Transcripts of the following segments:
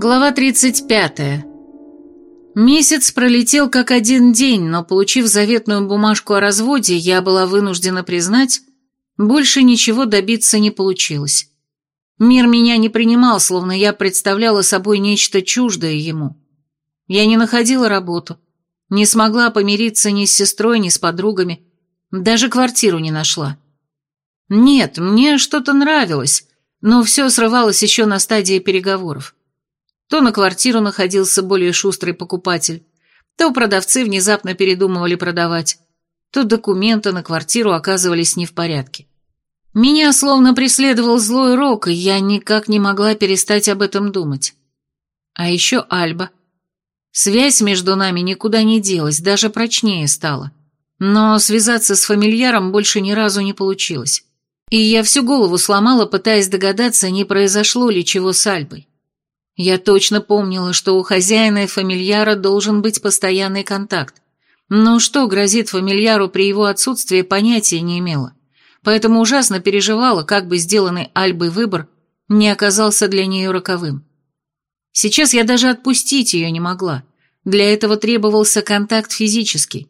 Глава 35. Месяц пролетел как один день, но, получив заветную бумажку о разводе, я была вынуждена признать, больше ничего добиться не получилось. Мир меня не принимал, словно я представляла собой нечто чуждое ему. Я не находила работу, не смогла помириться ни с сестрой, ни с подругами, даже квартиру не нашла. Нет, мне что-то нравилось, но все срывалось еще на стадии переговоров. То на квартиру находился более шустрый покупатель, то продавцы внезапно передумывали продавать, то документы на квартиру оказывались не в порядке. Меня словно преследовал злой рок, и я никак не могла перестать об этом думать. А еще Альба. Связь между нами никуда не делась, даже прочнее стала. Но связаться с фамильяром больше ни разу не получилось. И я всю голову сломала, пытаясь догадаться, не произошло ли чего с Альбой. Я точно помнила, что у хозяина и фамильяра должен быть постоянный контакт. Но что грозит фамильяру при его отсутствии, понятия не имела. Поэтому ужасно переживала, как бы сделанный Альбой выбор не оказался для нее роковым. Сейчас я даже отпустить ее не могла. Для этого требовался контакт физический.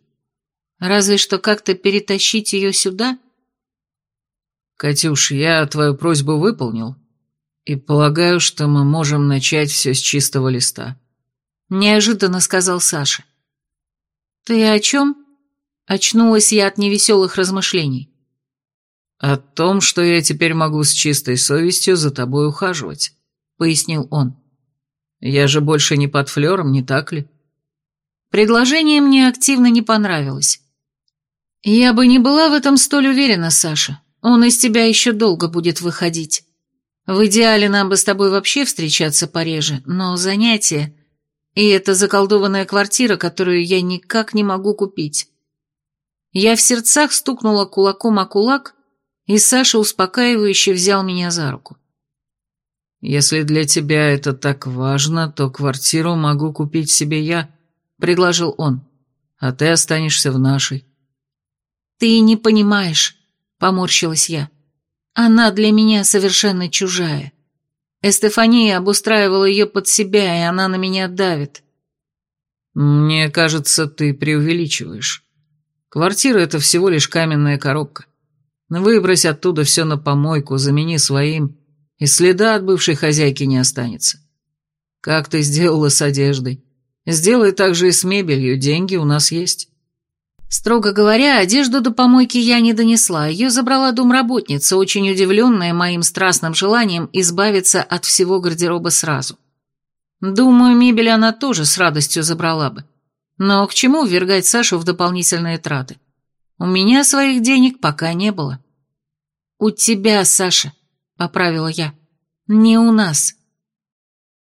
Разве что как-то перетащить ее сюда? «Катюш, я твою просьбу выполнил», и полагаю, что мы можем начать все с чистого листа. Неожиданно сказал Саша. Ты о чем? Очнулась я от невеселых размышлений. О том, что я теперь могу с чистой совестью за тобой ухаживать, пояснил он. Я же больше не под флером, не так ли? Предложение мне активно не понравилось. Я бы не была в этом столь уверена, Саша. Он из тебя еще долго будет выходить. В идеале нам бы с тобой вообще встречаться пореже, но занятие... И это заколдованная квартира, которую я никак не могу купить. Я в сердцах стукнула кулаком о кулак, и Саша успокаивающе взял меня за руку. «Если для тебя это так важно, то квартиру могу купить себе я», — предложил он, — «а ты останешься в нашей». «Ты не понимаешь», — поморщилась я. Она для меня совершенно чужая. Эстефания обустраивала ее под себя, и она на меня давит. Мне кажется, ты преувеличиваешь. Квартира — это всего лишь каменная коробка. Выбрось оттуда все на помойку, замени своим, и следа от бывшей хозяйки не останется. Как ты сделала с одеждой? Сделай так же и с мебелью, деньги у нас есть. Строго говоря, одежду до помойки я не донесла, ее забрала домработница, очень удивленная моим страстным желанием избавиться от всего гардероба сразу. Думаю, мебель она тоже с радостью забрала бы. Но к чему ввергать Сашу в дополнительные траты? У меня своих денег пока не было. «У тебя, Саша», — поправила я, — «не у нас».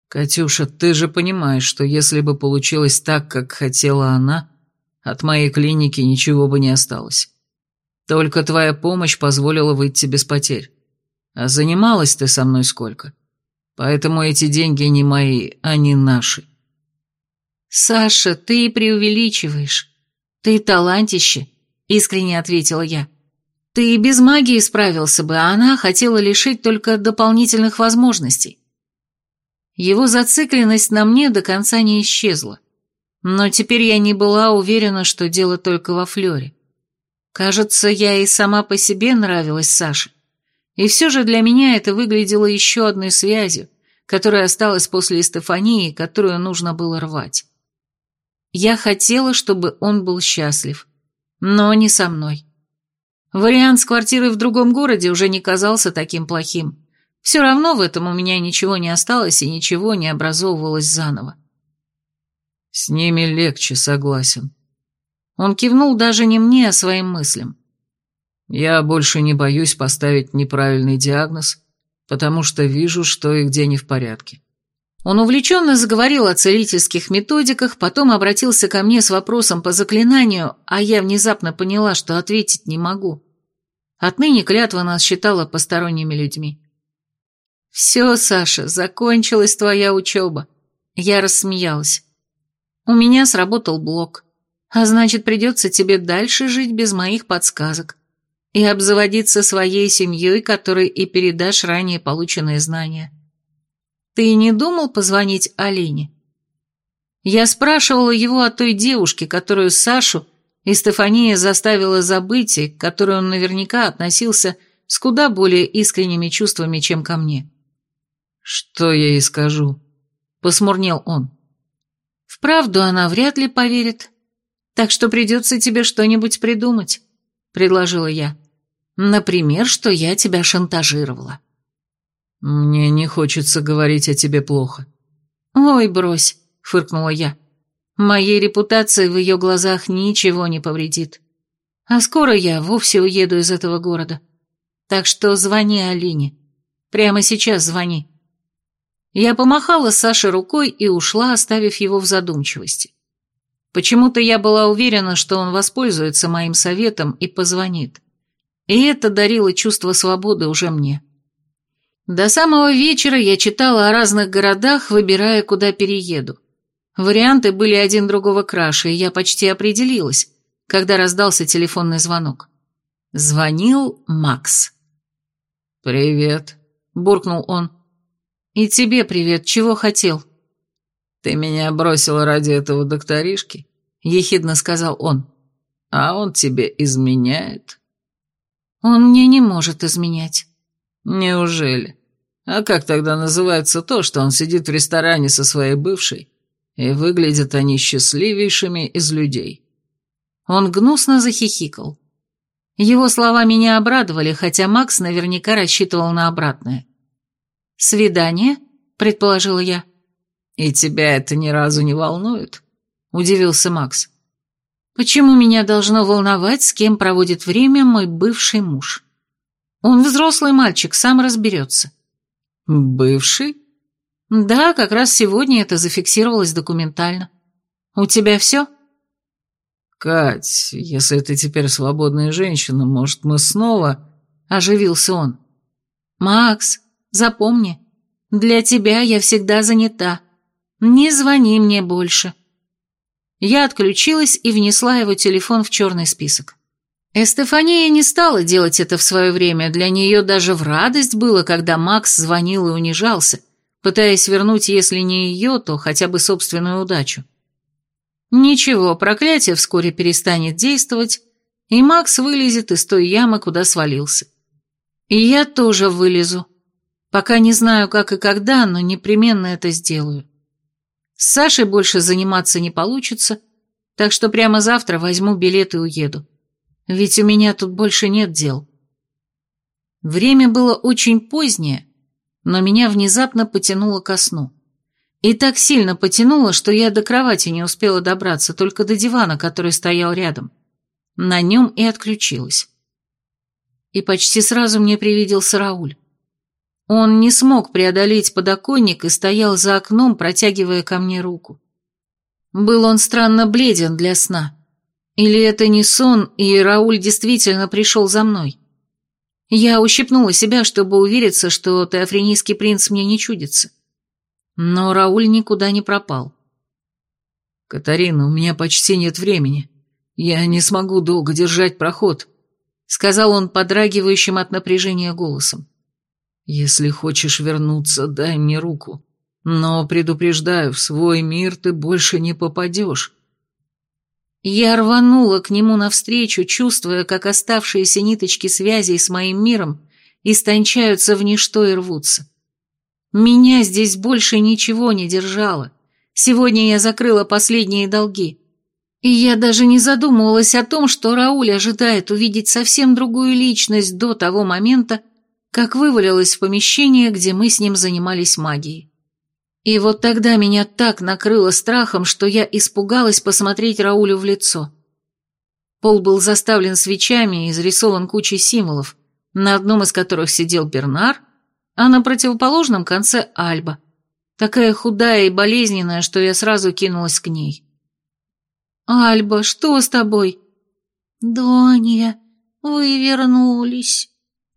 «Катюша, ты же понимаешь, что если бы получилось так, как хотела она...» От моей клиники ничего бы не осталось. Только твоя помощь позволила выйти без потерь. А занималась ты со мной сколько? Поэтому эти деньги не мои, они наши. Саша, ты преувеличиваешь. Ты талантище, искренне ответила я. Ты и без магии справился бы, а она хотела лишить только дополнительных возможностей. Его зацикленность на мне до конца не исчезла. Но теперь я не была уверена, что дело только во Флёре. Кажется, я и сама по себе нравилась Саше. И все же для меня это выглядело еще одной связью, которая осталась после Стефании, которую нужно было рвать. Я хотела, чтобы он был счастлив, но не со мной. Вариант с квартирой в другом городе уже не казался таким плохим. Все равно в этом у меня ничего не осталось и ничего не образовывалось заново. С ними легче, согласен. Он кивнул даже не мне, а своим мыслям. Я больше не боюсь поставить неправильный диагноз, потому что вижу, что и где не в порядке. Он увлеченно заговорил о целительских методиках, потом обратился ко мне с вопросом по заклинанию, а я внезапно поняла, что ответить не могу. Отныне клятва нас считала посторонними людьми. «Все, Саша, закончилась твоя учеба». Я рассмеялась. У меня сработал блок, а значит, придется тебе дальше жить без моих подсказок и обзаводиться своей семьей, которой и передашь ранее полученные знания. Ты не думал позвонить Алине? Я спрашивала его о той девушке, которую Сашу и Стефания заставила забыть, и к которой он наверняка относился с куда более искренними чувствами, чем ко мне. «Что я ей скажу?» — посмурнел он. «Вправду она вряд ли поверит, так что придется тебе что-нибудь придумать», — предложила я. «Например, что я тебя шантажировала». «Мне не хочется говорить о тебе плохо». «Ой, брось», — фыркнула я. «Моей репутации в ее глазах ничего не повредит. А скоро я вовсе уеду из этого города. Так что звони Алине. Прямо сейчас звони». Я помахала Саше рукой и ушла, оставив его в задумчивости. Почему-то я была уверена, что он воспользуется моим советом и позвонит. И это дарило чувство свободы уже мне. До самого вечера я читала о разных городах, выбирая, куда перееду. Варианты были один другого краше, и я почти определилась, когда раздался телефонный звонок. Звонил Макс. «Привет», — буркнул он. «И тебе привет, чего хотел?» «Ты меня бросила ради этого докторишки», — ехидно сказал он. «А он тебе изменяет?» «Он мне не может изменять». «Неужели? А как тогда называется то, что он сидит в ресторане со своей бывшей, и выглядят они счастливейшими из людей?» Он гнусно захихикал. Его слова меня обрадовали, хотя Макс наверняка рассчитывал на обратное. «Свидание?» — предположила я. «И тебя это ни разу не волнует?» — удивился Макс. «Почему меня должно волновать, с кем проводит время мой бывший муж? Он взрослый мальчик, сам разберется». «Бывший?» «Да, как раз сегодня это зафиксировалось документально. У тебя все?» «Кать, если ты теперь свободная женщина, может, мы снова...» — оживился он. «Макс, Запомни, для тебя я всегда занята. Не звони мне больше». Я отключилась и внесла его телефон в черный список. Эстефания не стала делать это в свое время, для нее даже в радость было, когда Макс звонил и унижался, пытаясь вернуть, если не ее, то хотя бы собственную удачу. Ничего, проклятие вскоре перестанет действовать, и Макс вылезет из той ямы, куда свалился. И я тоже вылезу. Пока не знаю, как и когда, но непременно это сделаю. С Сашей больше заниматься не получится, так что прямо завтра возьму билет и уеду. Ведь у меня тут больше нет дел. Время было очень позднее, но меня внезапно потянуло ко сну. И так сильно потянуло, что я до кровати не успела добраться, только до дивана, который стоял рядом. На нем и отключилась. И почти сразу мне привиделся Рауль. Он не смог преодолеть подоконник и стоял за окном, протягивая ко мне руку. Был он странно бледен для сна. Или это не сон, и Рауль действительно пришел за мной? Я ущипнула себя, чтобы увериться, что теофренийский принц мне не чудится. Но Рауль никуда не пропал. «Катарина, у меня почти нет времени. Я не смогу долго держать проход», — сказал он подрагивающим от напряжения голосом. Если хочешь вернуться, дай мне руку. Но, предупреждаю, в свой мир ты больше не попадешь. Я рванула к нему навстречу, чувствуя, как оставшиеся ниточки связей с моим миром истончаются в ничто и рвутся. Меня здесь больше ничего не держало. Сегодня я закрыла последние долги. И я даже не задумывалась о том, что Рауль ожидает увидеть совсем другую личность до того момента, как вывалилась в помещение, где мы с ним занимались магией. И вот тогда меня так накрыло страхом, что я испугалась посмотреть Раулю в лицо. Пол был заставлен свечами и изрисован кучей символов, на одном из которых сидел Бернар, а на противоположном конце Альба, такая худая и болезненная, что я сразу кинулась к ней. «Альба, что с тобой?» «Донья, вы вернулись».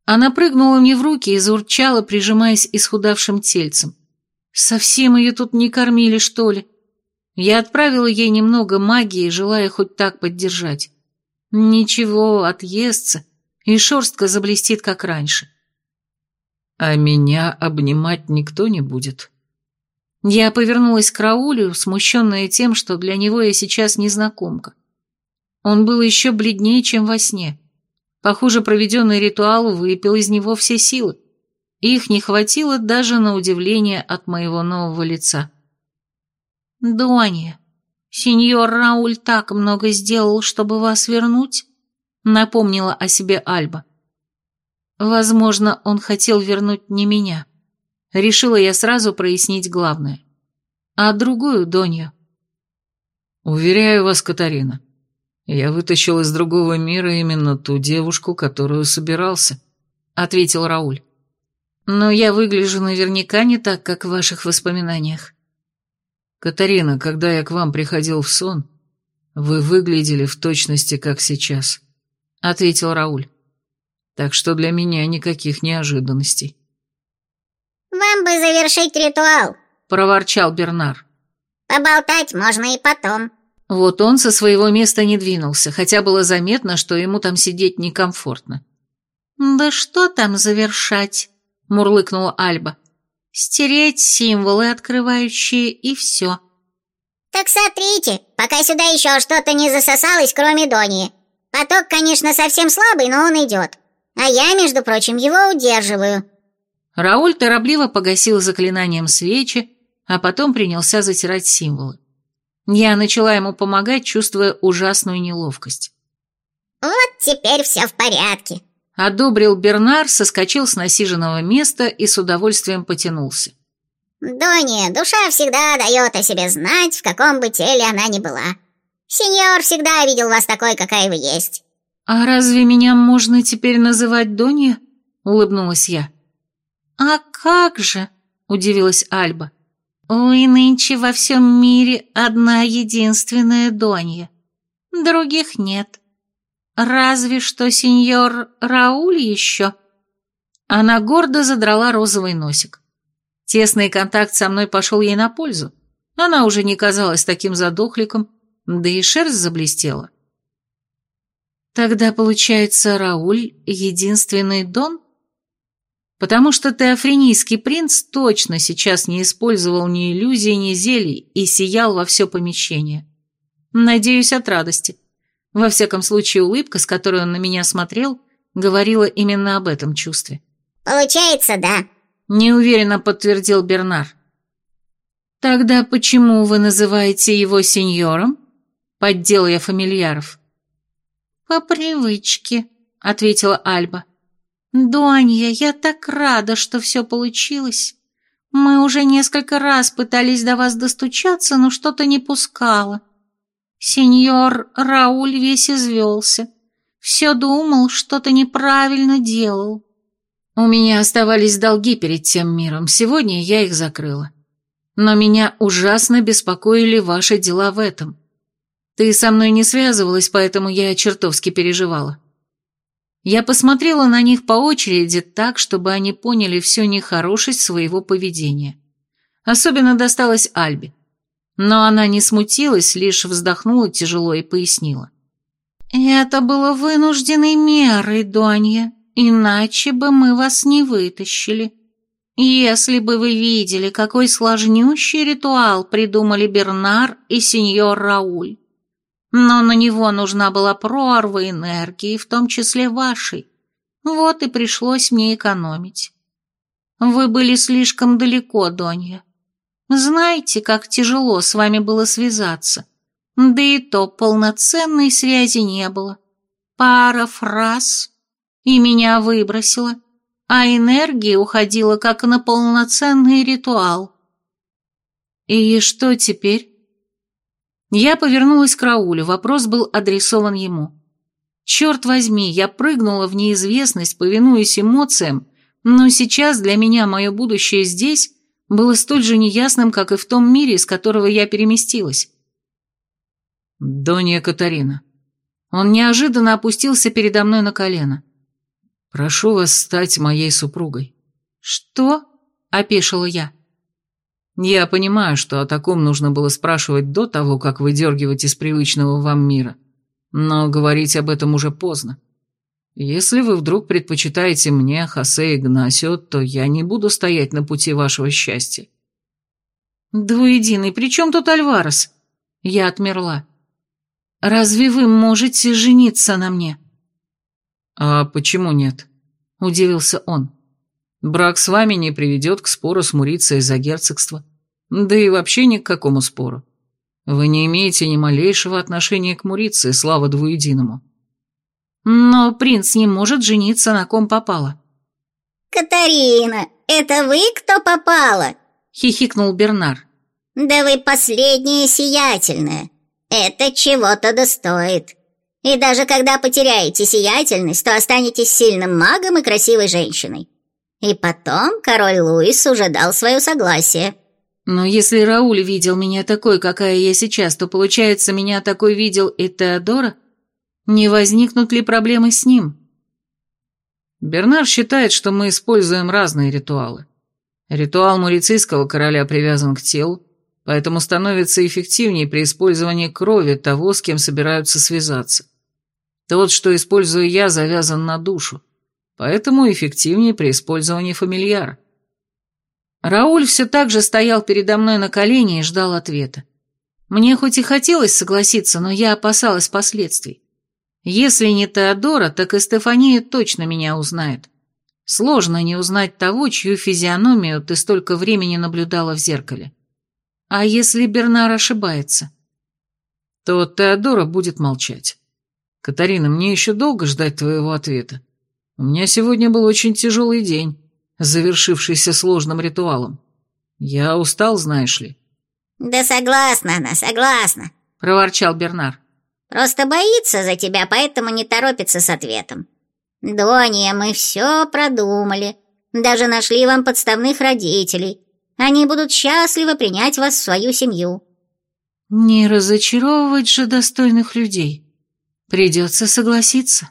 Она прыгнула мне в руки и заурчала, прижимаясь исхудавшим тельцем. Совсем ее тут не кормили, что ли? Я отправила ей немного магии, желая хоть так поддержать. Ничего, отъестся, и шерстка заблестит, как раньше. «А меня обнимать никто не будет?» Я повернулась к Раулю, смущенная тем, что для него я сейчас незнакомка. Он был еще бледнее, чем во сне. Похоже, проведенный ритуал выпил из него все силы. Их не хватило даже на удивление от моего нового лица. «Донья, сеньор Рауль так много сделал, чтобы вас вернуть?» напомнила о себе Альба. Возможно, он хотел вернуть не меня. Решила я сразу прояснить главное. А другую Донью. Уверяю вас, Катарина, я вытащил из другого мира именно ту девушку, которую собирался, ответил Рауль. Но я выгляжу наверняка не так, как в ваших воспоминаниях. Катарина, когда я к вам приходил в сон, вы выглядели в точности, как сейчас. — ответил Рауль. «Так что для меня никаких неожиданностей». «Вам бы завершить ритуал», — проворчал Бернар. «Поболтать можно и потом». Вот он со своего места не двинулся, хотя было заметно, что ему там сидеть некомфортно. «Да что там завершать?» — мурлыкнула Альба. «Стереть символы, открывающие, и все». «Так смотрите, пока сюда еще что-то не засосалось, кроме Дони. Поток, конечно, совсем слабый, но он идет. А я, между прочим, его удерживаю». Рауль торопливо погасил заклинанием свечи, а потом принялся затирать символы. Я начала ему помогать, чувствуя ужасную неловкость. «Вот теперь все в порядке», — одобрил Бернар, соскочил с насиженного места и с удовольствием потянулся. «Донни, душа всегда дает о себе знать, в каком бы теле она ни была. Сеньор всегда видел вас такой, какая вы есть». «А разве меня можно теперь называть Донья?» — улыбнулась я. «А как же?» — удивилась Альба. «Вы нынче во всем мире одна единственная Донья. Других нет. Разве что сеньор Рауль еще». Она гордо задрала розовый носик. Тесный контакт со мной пошел ей на пользу. Она уже не казалась таким задохликом, да и шерсть заблестела. Тогда, получается, Рауль — единственный Дон? Потому что теофренийский принц точно сейчас не использовал ни иллюзий, ни зелий и сиял во все помещение. Надеюсь, от радости. Во всяком случае, улыбка, с которой он на меня смотрел, говорила именно об этом чувстве. «Получается, да», — неуверенно подтвердил Бернар. «Тогда почему вы называете его сеньором?» Поддел я фамильяров. «По привычке», — ответила Альба. «Донья, я так рада, что все получилось. Мы уже несколько раз пытались до вас достучаться, но что-то не пускало. Сеньор Рауль весь извелся. Все думал, что-то неправильно делал». У меня оставались долги перед тем миром, сегодня я их закрыла. Но меня ужасно беспокоили ваши дела в этом. Ты со мной не связывалась, поэтому я чертовски переживала. Я посмотрела на них по очереди так, чтобы они поняли всю нехорошесть своего поведения. Особенно досталось Альбе. Но она не смутилась, лишь вздохнула тяжело и пояснила. «Это было вынужденной мерой, Донья, иначе бы мы вас не вытащили. Если бы вы видели, какой сложнющий ритуал придумали Бернар и сеньор Рауль но на него нужна была прорва энергии, в том числе вашей. Вот и пришлось мне экономить. Вы были слишком далеко, Донья. Знаете, как тяжело с вами было связаться. Да и то полноценной связи не было. Пара фраз, и меня выбросило, а энергия уходила как на полноценный ритуал. И что теперь? Я повернулась к Раулю, вопрос был адресован ему. Черт возьми, я прыгнула в неизвестность, повинуясь эмоциям, но сейчас для меня мое будущее здесь было столь же неясным, как и в том мире, из которого я переместилась. «Донья Катарина». Он неожиданно опустился передо мной на колено. «Прошу вас стать моей супругой». «Что?» — опешила я. Я понимаю, что о таком нужно было спрашивать до того, как выдергивать из привычного вам мира, но говорить об этом уже поздно. Если вы вдруг предпочитаете мне, Хосе Игнасио, то я не буду стоять на пути вашего счастья. Двуединый, при чем тут Альварес? Я отмерла. Разве вы можете жениться на мне? А почему нет? Удивился он. Брак с вами не приведет к спору с Мурицией за герцогство. Да и вообще ни к какому спору. Вы не имеете ни малейшего отношения к Муриции, слава двуединому. Но принц не может жениться на ком попало. «Катарина, это вы кто попало?» — хихикнул Бернар. «Да вы последняя сиятельная. Это чего-то достоит. И даже когда потеряете сиятельность, то останетесь сильным магом и красивой женщиной. И потом король Луис уже дал свое согласие». «Но если Рауль видел меня такой, какая я сейчас, то, получается, меня такой видел и Теодора? Не возникнут ли проблемы с ним?» Бернар считает, что мы используем разные ритуалы. Ритуал мурицийского короля привязан к телу, поэтому становится эффективнее при использовании крови того, с кем собираются связаться. Тот, что использую я, завязан на душу, поэтому эффективнее при использовании фамильяра. Рауль все так же стоял передо мной на колене и ждал ответа. Мне хоть и хотелось согласиться, но я опасалась последствий. Если не Теодора, так и Стефания точно меня узнает. Сложно не узнать того, чью физиономию ты столько времени наблюдала в зеркале. А если Бернар ошибается? То Теодора будет молчать. Катарина, мне еще долго ждать твоего ответа. У меня сегодня был очень тяжелый день, завершившийся сложным ритуалом. Я устал, знаешь ли. Да согласна она, согласна, проворчал Бернар. Просто боится за тебя, поэтому не торопится с ответом. Донья, мы все продумали. Даже нашли вам подставных родителей. Они будут счастливы принять вас в свою семью. Не разочаровывать же достойных людей. Придется согласиться.